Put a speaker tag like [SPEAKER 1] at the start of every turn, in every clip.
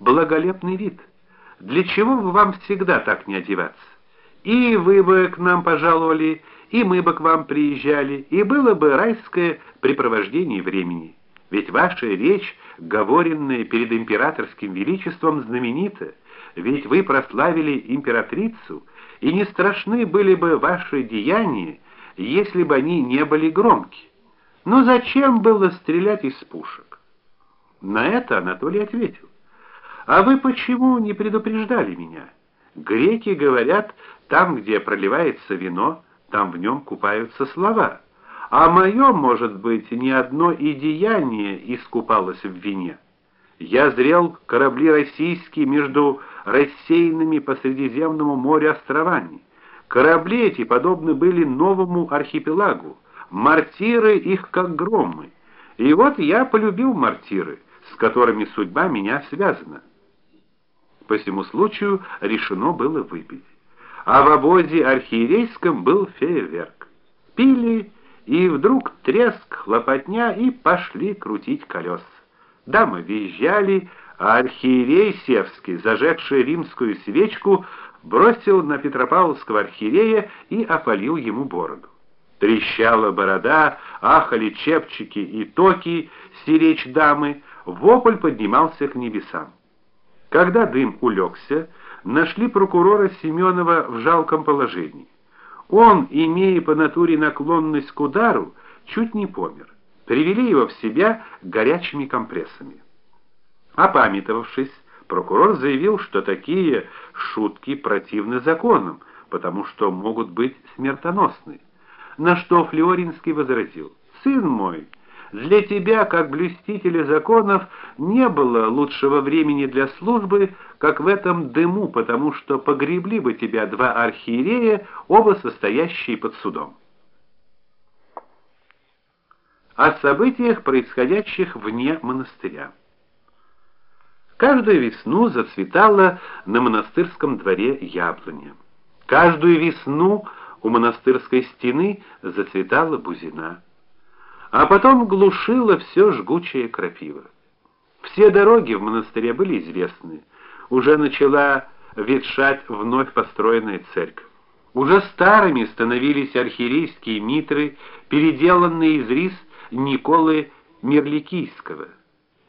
[SPEAKER 1] благолепный вид. Для чего бы вам всегда так не одеваться? И вы бы к нам пожаловали, и мы бы к вам приезжали, и было бы райское препровождение времени. Ведь ваша речь, говоренная перед императорским величеством, знаменита. Ведь вы прославили императрицу, и не страшны были бы ваши деяния, если бы они не были громки. Но зачем было стрелять из пушек? На это Анатолий ответил: "А вы почему не предупреждали меня? Греки говорят, там, где проливается вино, там в нем купаются слова. А мое, может быть, ни одно и деяние искупалось в вине. Я зрел корабли российские между рассеянными по Средиземному морю островами. Корабли эти подобны были новому архипелагу, мартиры их как громы. И вот я полюбил мартиры, с которыми судьба меня связана. По всему случаю решено было выпить. А в обозе архиерейском был фейерверк. Пили, и вдруг треск, хлопотня, и пошли крутить колеса. Дамы визжали, а архиерей Севский, зажегший римскую свечку, бросил на Петропавловского архиерея и опалил ему бороду. Трещала борода, ахали чепчики и токи, сиречь дамы, вопль поднимался к небесам. Когда дым улегся, нашли прокурора Семенова в жалком положении. Он, имея по натуре наклонность к удару, чуть не помер. Привели его в себя горячими компрессами. Опамятовавшись, прокурор заявил, что такие шутки противны законам, потому что могут быть смертоносны. На что Флоринский возразил: "Сын мой, для тебя, как блюстителя законов, не было лучшего времени для службы, как в этом дыму, потому что погребли бы тебя два архиерея, оба состоящие под судом". О событиях, происходящих вне монастыря. Каждую весну зацветала на монастырском дворе яблоня. Каждую весну у монастырской стены зацветала бузина а потом глушила все жгучее крапива. Все дороги в монастыре были известны. Уже начала ветшать вновь построенная церковь. Уже старыми становились архиерейские митры, переделанные из рис Николы Мирликийского.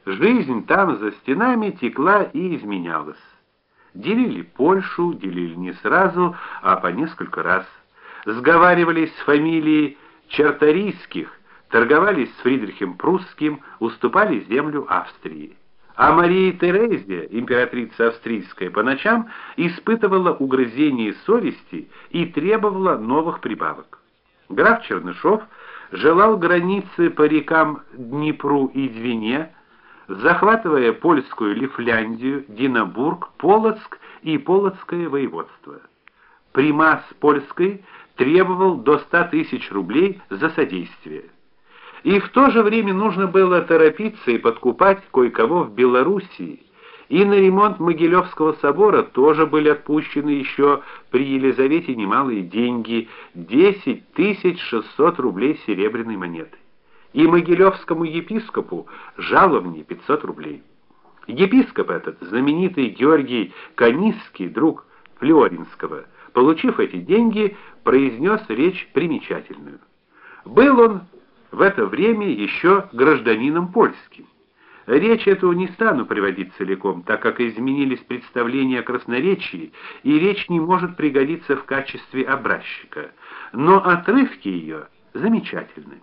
[SPEAKER 1] Жизнь там за стенами текла и изменялась. Делили Польшу, делили не сразу, а по несколько раз. Сговаривались с фамилией Чарторийских, торговали с Фридрихом Прусским, уступали землю Австрии. А Мария Терезия, императрица австрийская, по ночам испытывала угрызение совести и требовала новых прибавок. Граф Чернышов желал границы по рекам Днепру и Двине, захватывая польскую Лифляндию, Динабург, Полоцк и Полоцкое воеводство. Примас польской требовал до 100 тысяч рублей за содействие. И в то же время нужно было торопиться и подкупать кое-кого в Белоруссии. И на ремонт Могилевского собора тоже были отпущены еще при Елизавете немалые деньги 10 600 рублей серебряной монеты. И Могилевскому епископу жалование 500 рублей. Епископ этот, знаменитый Георгий Канисский, друг Флоринского, получив эти деньги, произнес речь примечательную. Был он в это время еще гражданином польским. Речь эту не стану приводить целиком, так как изменились представления о красноречии, и речь не может пригодиться в качестве образчика, но отрывки ее замечательны.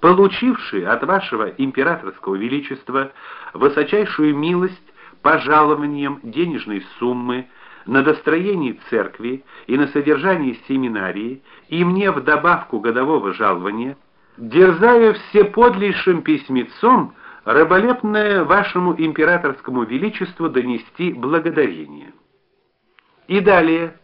[SPEAKER 1] Получивший от вашего императорского величества высочайшую милость пожалованием денежной суммы на достроение церкви и на содержание семинарии, и мне в добавку годового жалования дерзая все подлейшим письмецом раболепное вашему императорскому величеству донести благодарение. И далее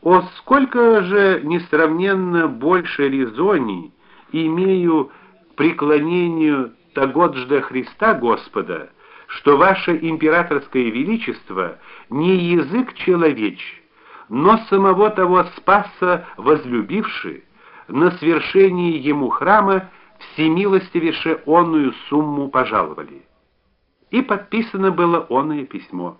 [SPEAKER 1] о сколько же несравненно больше резоний имею преклонению тагоджда Христа Господа, что ваше императорское величество не язык человеч, но самого того Спаса возлюбивший на свершении ему храма всемилостивейше онную сумму пожаловали. и подписано было оное письмо.